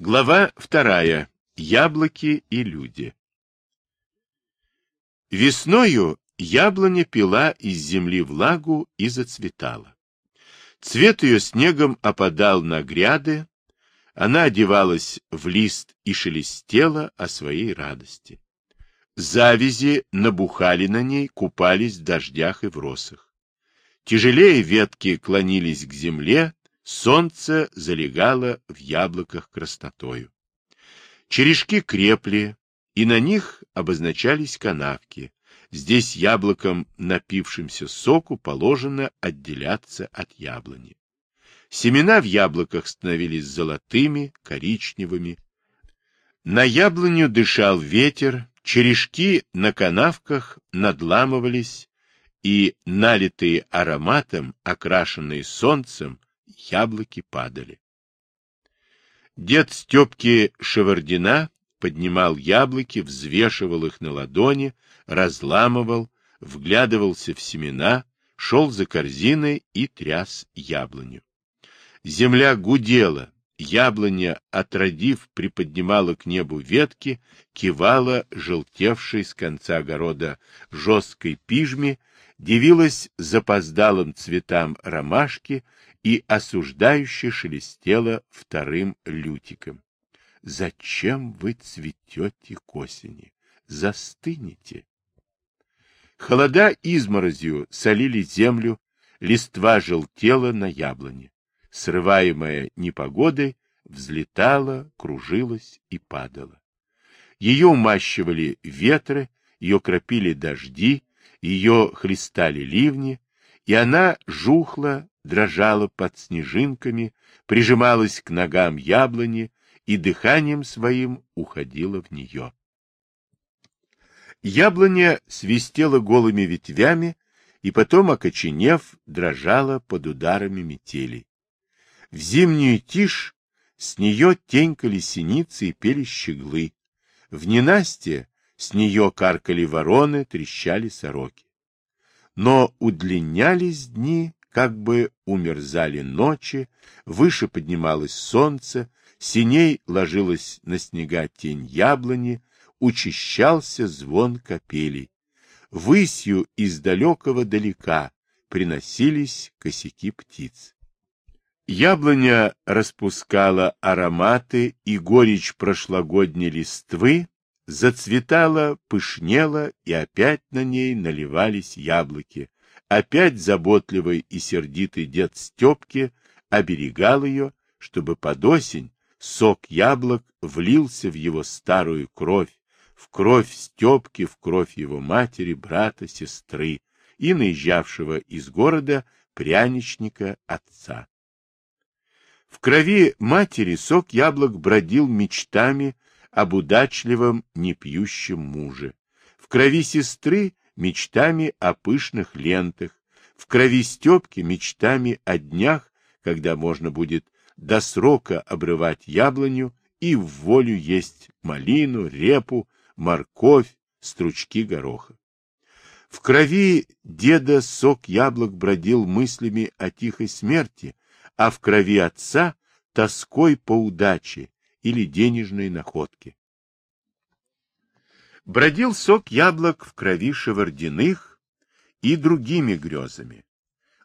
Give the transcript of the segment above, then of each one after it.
Глава вторая. Яблоки и люди. Весною яблоня пила из земли влагу и зацветала. Цвет ее снегом опадал на гряды, она одевалась в лист и шелестела о своей радости. Завязи набухали на ней, купались в дождях и в росах. Тяжелее ветки клонились к земле, Солнце залегало в яблоках краснотою. Черешки крепли, и на них обозначались канавки. Здесь яблоком, напившимся соку, положено отделяться от яблони. Семена в яблоках становились золотыми, коричневыми. На яблоню дышал ветер, черешки на канавках надламывались, и, налитые ароматом, окрашенные солнцем, яблоки падали. Дед Степки Шевардина поднимал яблоки, взвешивал их на ладони, разламывал, вглядывался в семена, шел за корзиной и тряс яблоню. Земля гудела, яблоня, отродив, приподнимала к небу ветки, кивала желтевшей с конца огорода жесткой пижме, дивилась запоздалым цветам ромашки, и осуждающе шелестела вторым лютиком. Зачем вы цветете к осени? Застынете. Холода изморозью солили землю, листва желтела на яблоне. Срываемая непогодой, взлетала, кружилась и падала. Ее умащивали ветры, ее кропили дожди, ее хлестали ливни, и она жухла, дрожала под снежинками, прижималась к ногам яблони и дыханием своим уходила в нее. Яблоня свистела голыми ветвями и потом, окоченев, дрожала под ударами метелей. В зимнюю тишь с нее тенькали синицы и пели щеглы. В ненастье с нее каркали вороны, трещали сороки но удлинялись дни, как бы умерзали ночи, выше поднималось солнце, синей ложилась на снега тень яблони, учащался звон капелей. Высью из далекого далека приносились косяки птиц. Яблоня распускала ароматы и горечь прошлогодней листвы, Зацветала, пышнела, и опять на ней наливались яблоки. Опять заботливый и сердитый дед Степки оберегал ее, чтобы под осень сок яблок влился в его старую кровь, в кровь Степки, в кровь его матери, брата, сестры и наезжавшего из города пряничника отца. В крови матери сок яблок бродил мечтами об удачливом непьющем муже. В крови сестры мечтами о пышных лентах, в крови Степки мечтами о днях, когда можно будет до срока обрывать яблоню и в волю есть малину, репу, морковь, стручки гороха. В крови деда сок яблок бродил мыслями о тихой смерти, а в крови отца — тоской по удаче, или денежные находки. Бродил сок яблок в крови шевардиных и другими грезами,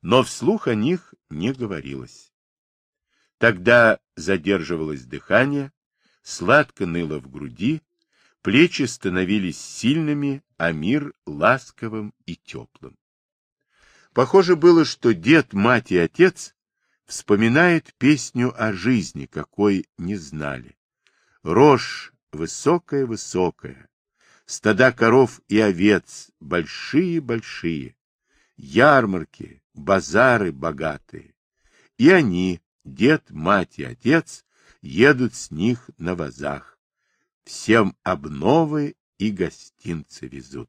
но вслух о них не говорилось. Тогда задерживалось дыхание, сладко ныло в груди, плечи становились сильными, а мир ласковым и теплым. Похоже было, что дед, мать и отец вспоминает песню о жизни, какой не знали. Рожь высокая-высокая, стада коров и овец большие-большие, ярмарки, базары богатые. И они, дед, мать и отец, едут с них на вазах. Всем обновы и гостинцы везут.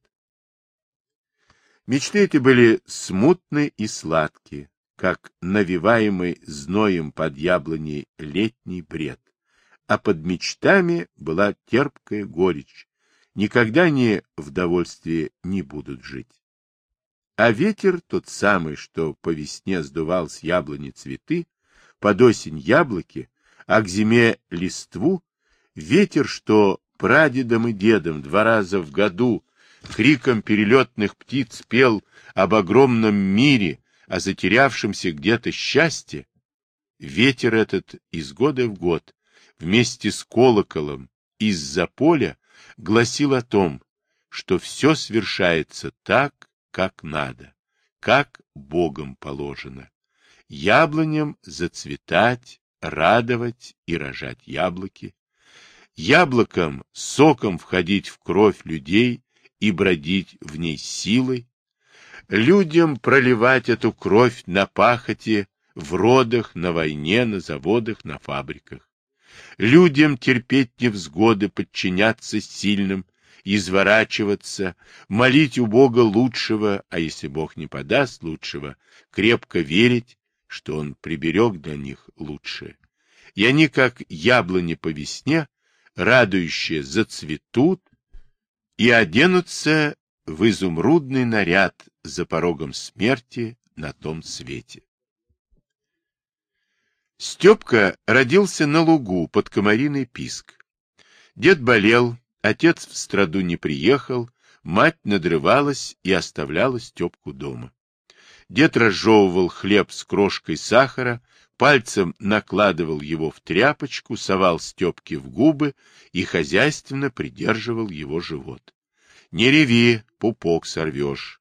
Мечты эти были смутны и сладкие, как навиваемый зноем под яблоней летний бред, а под мечтами была терпкая горечь, никогда не в довольстве не будут жить. А ветер, тот самый, что по весне сдувал с яблони цветы, под осень яблоки, а к зиме листву ветер, что прадедом и дедом два раза в году криком перелетных птиц пел об огромном мире, о затерявшемся где-то счастье, ветер этот из года в год вместе с колоколом из-за поля гласил о том, что все свершается так, как надо, как Богом положено. Яблоням зацветать, радовать и рожать яблоки, яблоком соком входить в кровь людей и бродить в ней силой, людям проливать эту кровь на пахоте, в родах, на войне, на заводах, на фабриках. Людям терпеть невзгоды, подчиняться сильным, изворачиваться, молить у Бога лучшего, а если Бог не подаст лучшего, крепко верить, что Он приберег для них лучшее. И они, как яблони по весне, радующие, зацветут и оденутся в изумрудный наряд за порогом смерти на том свете. Степка родился на лугу под комариный писк. Дед болел, отец в страду не приехал, мать надрывалась и оставляла Степку дома. Дед разжевывал хлеб с крошкой сахара, пальцем накладывал его в тряпочку, совал Степке в губы и хозяйственно придерживал его живот. — Не реви, пупок сорвешь.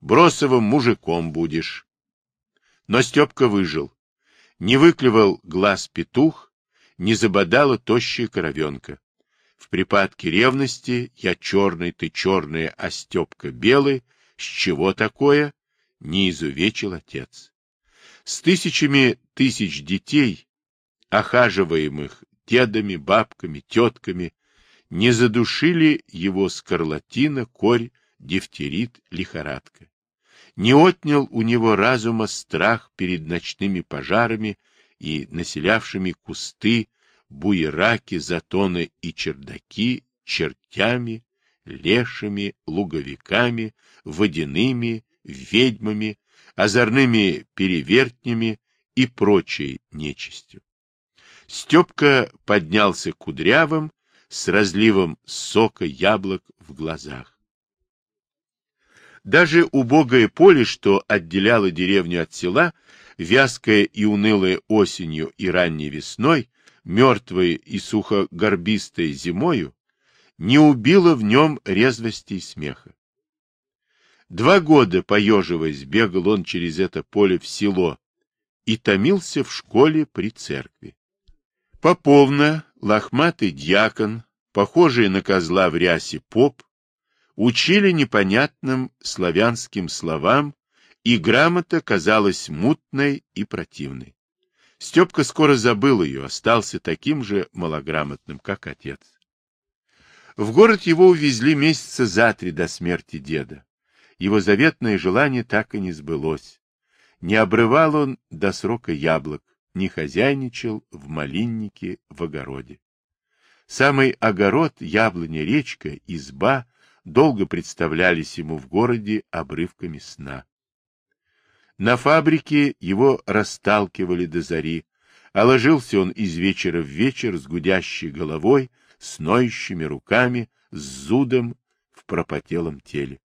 Бросовым мужиком будешь. Но Степка выжил. Не выклевал глаз петух, не забодала тощая коровенка. В припадке ревности я черный, ты черный, а Степка белый. С чего такое? Не изувечил отец с тысячами тысяч детей, охаживаемых дедами, бабками, тетками, не задушили его скарлатина, корь, дифтерит, лихорадка. Не отнял у него разума страх перед ночными пожарами и населявшими кусты, буераки, затоны и чердаки, чертями, лешими, луговиками, водяными, ведьмами, озорными перевертнями и прочей нечистью. Степка поднялся кудрявым, с разливом сока яблок в глазах. Даже убогое поле, что отделяло деревню от села, вязкое и унылое осенью и ранней весной, мертвое и сухогорбистое зимою, не убило в нем резвости и смеха. Два года, поеживаясь, бегал он через это поле в село и томился в школе при церкви. Поповна, лохматый дьякон, похожий на козла в рясе поп, учили непонятным славянским словам, и грамота казалась мутной и противной. Степка скоро забыл ее, остался таким же малограмотным, как отец. В город его увезли месяца за три до смерти деда его заветное желание так и не сбылось. Не обрывал он до срока яблок, не хозяйничал в малиннике в огороде. Самый огород, яблоня, речка, изба долго представлялись ему в городе обрывками сна. На фабрике его расталкивали до зари, а ложился он из вечера в вечер с гудящей головой, с ноющими руками, с зудом в пропотелом теле.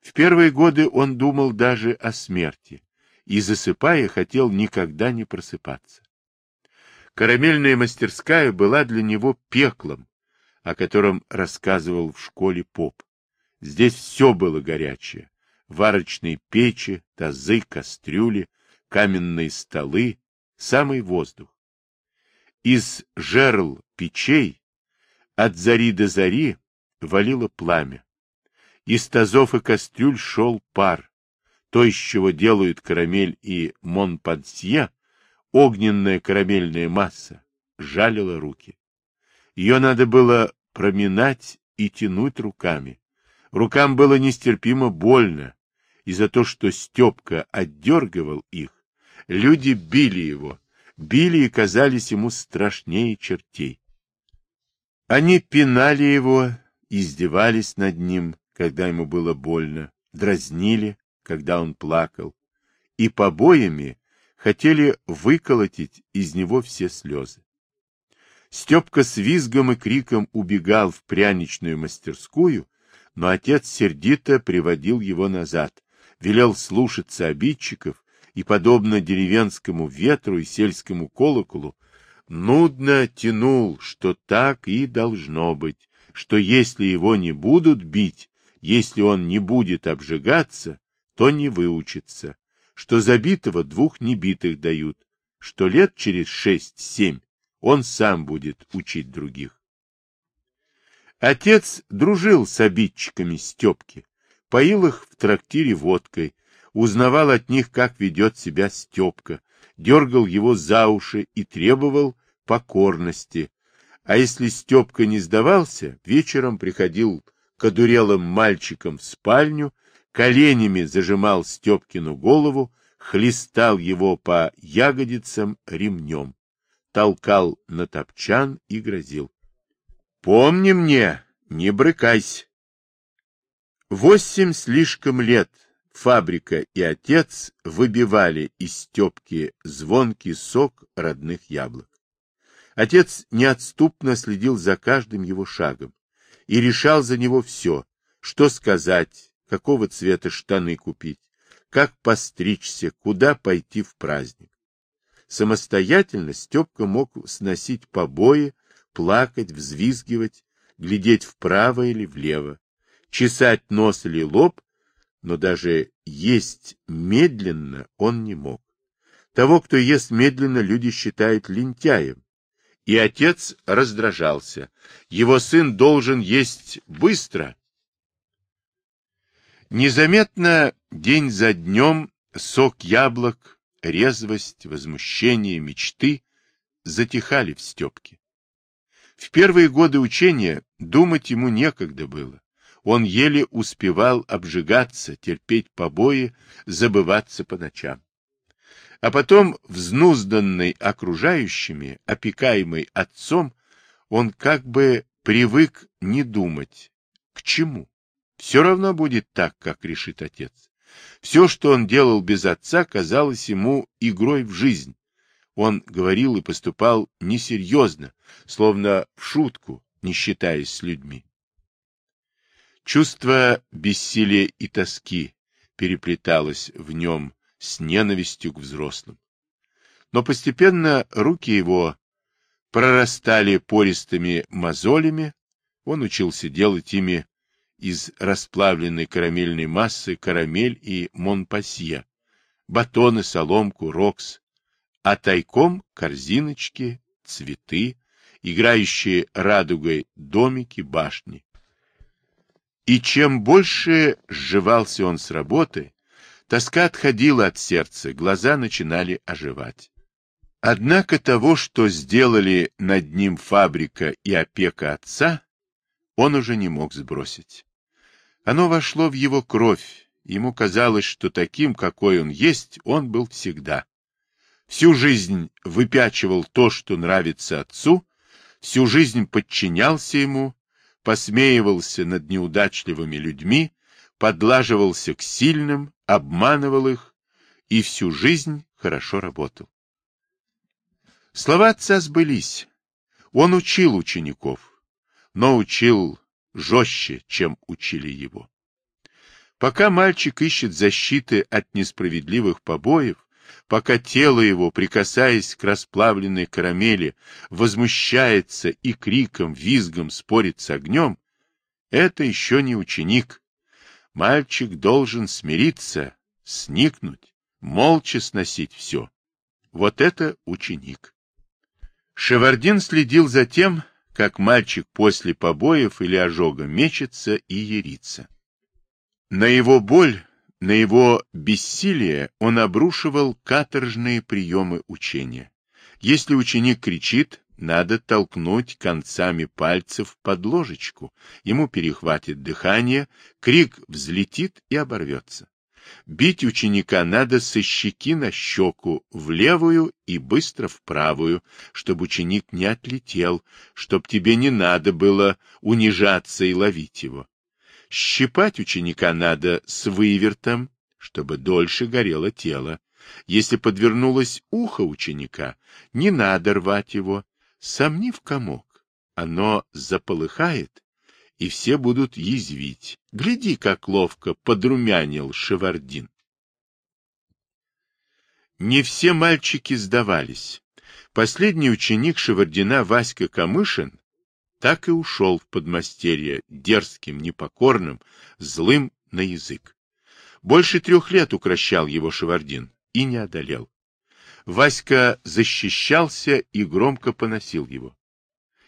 В первые годы он думал даже о смерти и, засыпая, хотел никогда не просыпаться. Карамельная мастерская была для него пеклом, о котором рассказывал в школе поп. Здесь все было горячее. Варочные печи, тазы, кастрюли, каменные столы, самый воздух. Из жерл печей от зари до зари валило пламя. Из тазов и кастрюль шел пар. То, из чего делают карамель и монпансье, огненная карамельная масса, жалила руки. Ее надо было проминать и тянуть руками. Рукам было нестерпимо больно, и за то, что Степка отдергивал их, люди били его, били и казались ему страшнее чертей. Они пинали его, издевались над ним, когда ему было больно, дразнили, когда он плакал, и побоями хотели выколотить из него все слезы. Степка с визгом и криком убегал в пряничную мастерскую, но отец сердито приводил его назад, велел слушаться обидчиков и, подобно деревенскому ветру и сельскому колоколу, нудно тянул, что так и должно быть, что если его не будут бить, если он не будет обжигаться, то не выучится, что забитого двух небитых дают, что лет через шесть-семь он сам будет учить других. Отец дружил с обидчиками Степки, поил их в трактире водкой, узнавал от них, как ведет себя Степка, дергал его за уши и требовал покорности. А если Степка не сдавался, вечером приходил к одурелым мальчикам в спальню, коленями зажимал Степкину голову, хлестал его по ягодицам ремнем, толкал на топчан и грозил. — Помни мне, не брыкайся. Восемь слишком лет фабрика и отец выбивали из Степки звонкий сок родных яблок. Отец неотступно следил за каждым его шагом и решал за него все, что сказать, какого цвета штаны купить, как постричься, куда пойти в праздник. Самостоятельно Степка мог сносить побои, плакать, взвизгивать, глядеть вправо или влево, чесать нос или лоб, но даже есть медленно он не мог. Того, кто ест медленно, люди считают лентяем. И отец раздражался. Его сын должен есть быстро. Незаметно день за днем сок яблок, резвость, возмущение, мечты затихали в Степке. В первые годы учения думать ему некогда было. Он еле успевал обжигаться, терпеть побои, забываться по ночам. А потом, взнузданный окружающими, опекаемый отцом, он как бы привык не думать. К чему? Все равно будет так, как решит отец. Все, что он делал без отца, казалось ему игрой в жизнь. Он говорил и поступал несерьезно, словно в шутку, не считаясь с людьми. Чувство бессилия и тоски переплеталось в нем с ненавистью к взрослым. Но постепенно руки его прорастали пористыми мозолями, он учился делать ими из расплавленной карамельной массы карамель и монпасье, батоны, соломку, рокс, а тайком корзиночки, цветы, играющие радугой домики, башни. И чем больше сживался он с работы, тоска отходила от сердца, глаза начинали оживать. Однако того, что сделали над ним фабрика и опека отца, он уже не мог сбросить. Оно вошло в его кровь, ему казалось, что таким, какой он есть, он был всегда. Всю жизнь выпячивал то, что нравится отцу, всю жизнь подчинялся ему, посмеивался над неудачливыми людьми, подлаживался к сильным, обманывал их и всю жизнь хорошо работал. Слова отца сбылись. Он учил учеников, но учил жестче, чем учили его. Пока мальчик ищет защиты от несправедливых побоев, пока тело его, прикасаясь к расплавленной карамели, возмущается и криком, визгом спорит с огнем, это еще не ученик. Мальчик должен смириться, сникнуть, молча сносить все. Вот это ученик. Шевардин следил за тем, как мальчик после побоев или ожога мечется и ерится. На его боль на его бессилие он обрушивал каторжные приемы учения. Если ученик кричит, надо толкнуть концами пальцев под ложечку. Ему перехватит дыхание, крик взлетит и оборвется. Бить ученика надо со щеки на щеку, в левую и быстро в правую, чтобы ученик не отлетел, чтоб тебе не надо было унижаться и ловить его. Щипать ученика надо с вывертом, чтобы дольше горело тело. Если подвернулось ухо ученика, не надо рвать его, Сомни в комок, оно заполыхает, и все будут язвить. Гляди, как ловко подрумянил Шевардин. Не все мальчики сдавались. Последний ученик Шевардина Васька Камышин так и ушел в подмастерье дерзким, непокорным, злым на язык. Больше трех лет укращал его Шевардин и не одолел. Васька защищался и громко поносил его.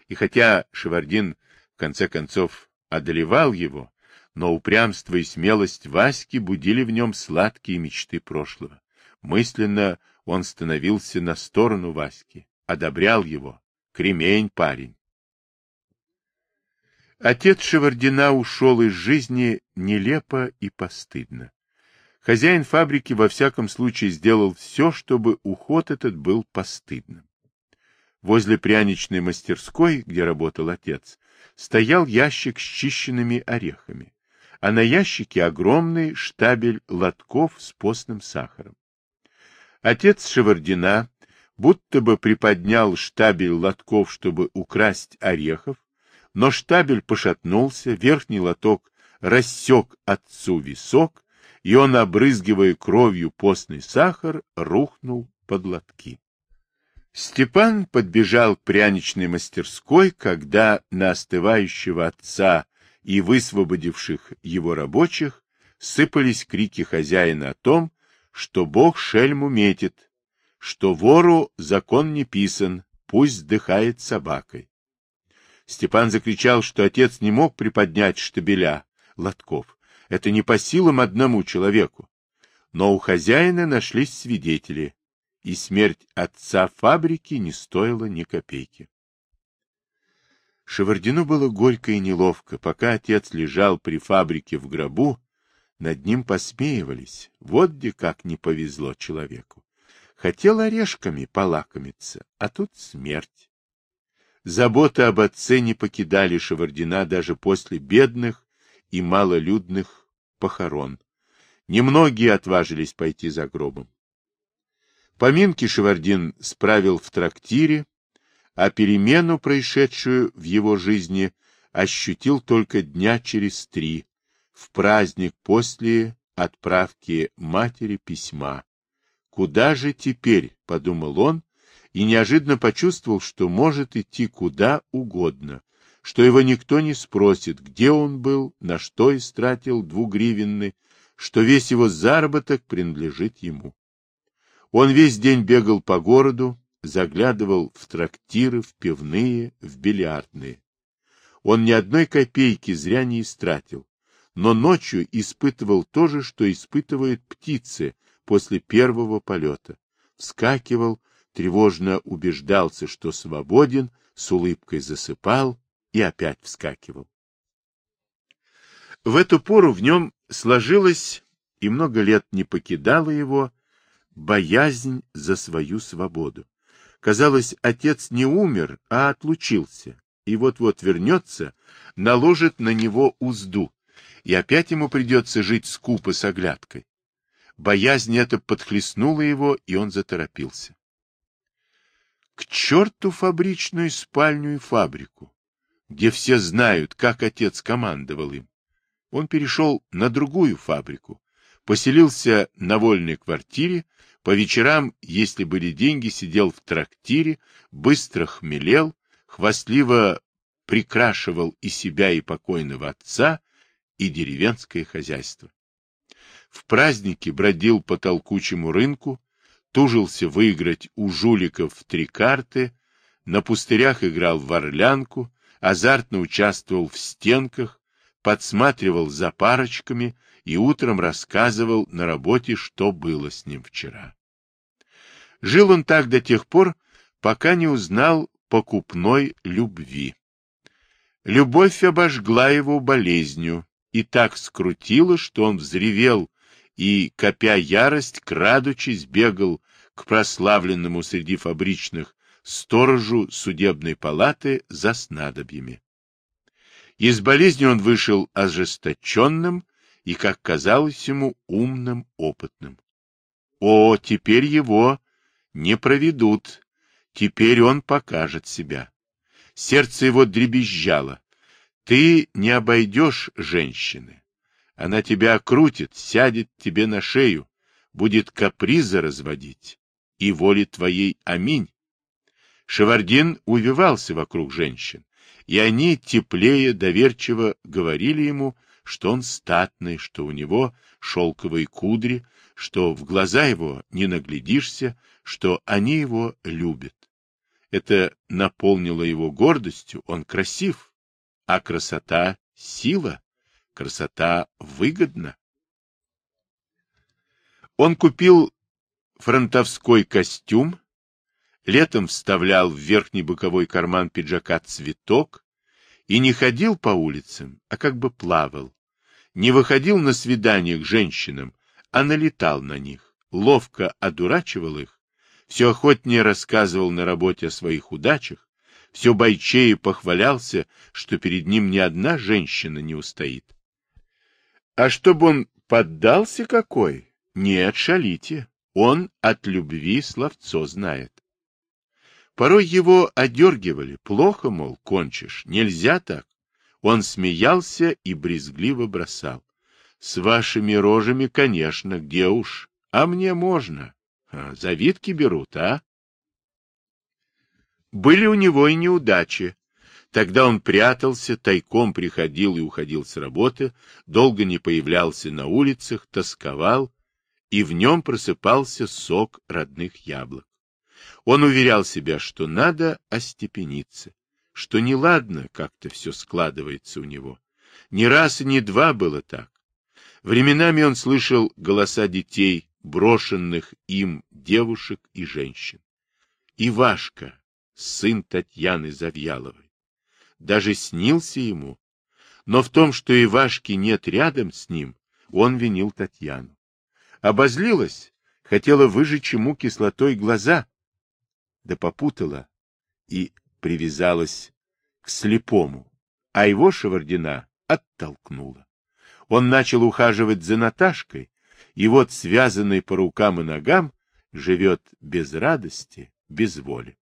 И хотя Шевардин конце концов одолевал его, но упрямство и смелость Васьки будили в нем сладкие мечты прошлого. Мысленно он становился на сторону Васьки, одобрял его. Кремень парень. Отец Шевардина ушел из жизни нелепо и постыдно. Хозяин фабрики во всяком случае сделал все, чтобы уход этот был постыдным. Возле пряничной мастерской, где работал отец, стоял ящик с чищенными орехами, а на ящике огромный штабель лотков с постным сахаром. Отец Шевардина будто бы приподнял штабель лотков, чтобы украсть орехов, но штабель пошатнулся, верхний лоток рассек отцу висок, и он, обрызгивая кровью постный сахар, рухнул под лотки. Степан подбежал к пряничной мастерской, когда на остывающего отца и высвободивших его рабочих сыпались крики хозяина о том, что Бог шельму метит, что вору закон не писан, пусть вздыхает собакой. Степан закричал, что отец не мог приподнять штабеля лотков. Это не по силам одному человеку. Но у хозяина нашлись свидетели, и смерть отца фабрики не стоила ни копейки. Шевардину было горько и неловко. Пока отец лежал при фабрике в гробу, над ним посмеивались. Вот где как не повезло человеку. Хотел орешками полакомиться, а тут смерть. Заботы об отце не покидали Шевардина даже после бедных и малолюдных похорон. Немногие отважились пойти за гробом. Поминки Шевардин справил в трактире, а перемену, происшедшую в его жизни, ощутил только дня через три, в праздник после отправки матери письма. «Куда же теперь?» — подумал он, и неожиданно почувствовал, что может идти куда угодно, что его никто не спросит, где он был, на что истратил двугривенны, что весь его заработок принадлежит ему. Он весь день бегал по городу, заглядывал в трактиры, в пивные, в бильярдные. Он ни одной копейки зря не истратил, но ночью испытывал то же, что испытывают птицы после первого полета. Вскакивал, тревожно убеждался, что свободен, с улыбкой засыпал и опять вскакивал. В эту пору в нем сложилась и много лет не покидала его боязнь за свою свободу. Казалось, отец не умер, а отлучился, и вот-вот вернется, наложит на него узду, и опять ему придется жить скупо с оглядкой. Боязнь эта подхлестнула его, и он заторопился. К черту фабричную спальню и фабрику, где все знают, как отец командовал им. Он перешел на другую фабрику, поселился на вольной квартире, по вечерам, если были деньги, сидел в трактире, быстро хмелел, хвастливо прикрашивал и себя, и покойного отца, и деревенское хозяйство. В праздники бродил по толкучему рынку, тужился выиграть у жуликов в три карты, на пустырях играл в орлянку, азартно участвовал в стенках, подсматривал за парочками и утром рассказывал на работе, что было с ним вчера. Жил он так до тех пор, пока не узнал покупной любви. Любовь обожгла его болезнью, и так скрутило, что он взревел и, копя ярость, крадучись, бегал к прославленному среди фабричных сторожу судебной палаты за снадобьями. Из болезни он вышел ожесточенным и, как казалось ему, умным, опытным. О, теперь его не проведут, Теперь он покажет себя. Сердце его дребезжало. Ты не обойдешь женщины. Она тебя окрутит, сядет тебе на шею, будет капризы разводить. И воли твоей аминь. Шевардин увивался вокруг женщин, и они теплее, доверчиво говорили ему, что он статный, что у него шелковые кудри, что в глаза его не наглядишься, что они его любят. Это наполнило его гордостью, он красив, а красота — сила, красота выгодна. Он купил фронтовской костюм, летом вставлял в верхний боковой карман пиджака цветок и не ходил по улицам, а как бы плавал, не выходил на свидание к женщинам, а налетал на них, ловко одурачивал их, все охотнее рассказывал на работе о своих удачах, все бойчее похвалялся, что перед ним ни одна женщина не устоит. А чтобы он поддался какой? Нет, шалите, он от любви словцо знает. Порой его одергивали. Плохо, мол, кончишь. Нельзя так. Он смеялся и брезгливо бросал. С вашими рожами, конечно, где уж. А мне можно. А, завидки берут, а? Были у него и неудачи. Тогда он прятался, тайком приходил и уходил с работы, долго не появлялся на улицах, тосковал, и в нем просыпался сок родных яблок. Он уверял себя, что надо остепениться, что неладно как-то все складывается у него. Ни раз и ни два было так. Временами он слышал голоса детей, брошенных им девушек и женщин. Ивашка, сын Татьяны Завьяловой. Даже снился ему. Но в том, что Ивашки нет рядом с ним, он винил Татьяну. Обозлилась, хотела выжечь ему кислотой глаза, да попутала и привязалась к слепому, а его Шевардина оттолкнула. Он начал ухаживать за Наташкой, и вот, связанный по рукам и ногам, живет без радости, без воли.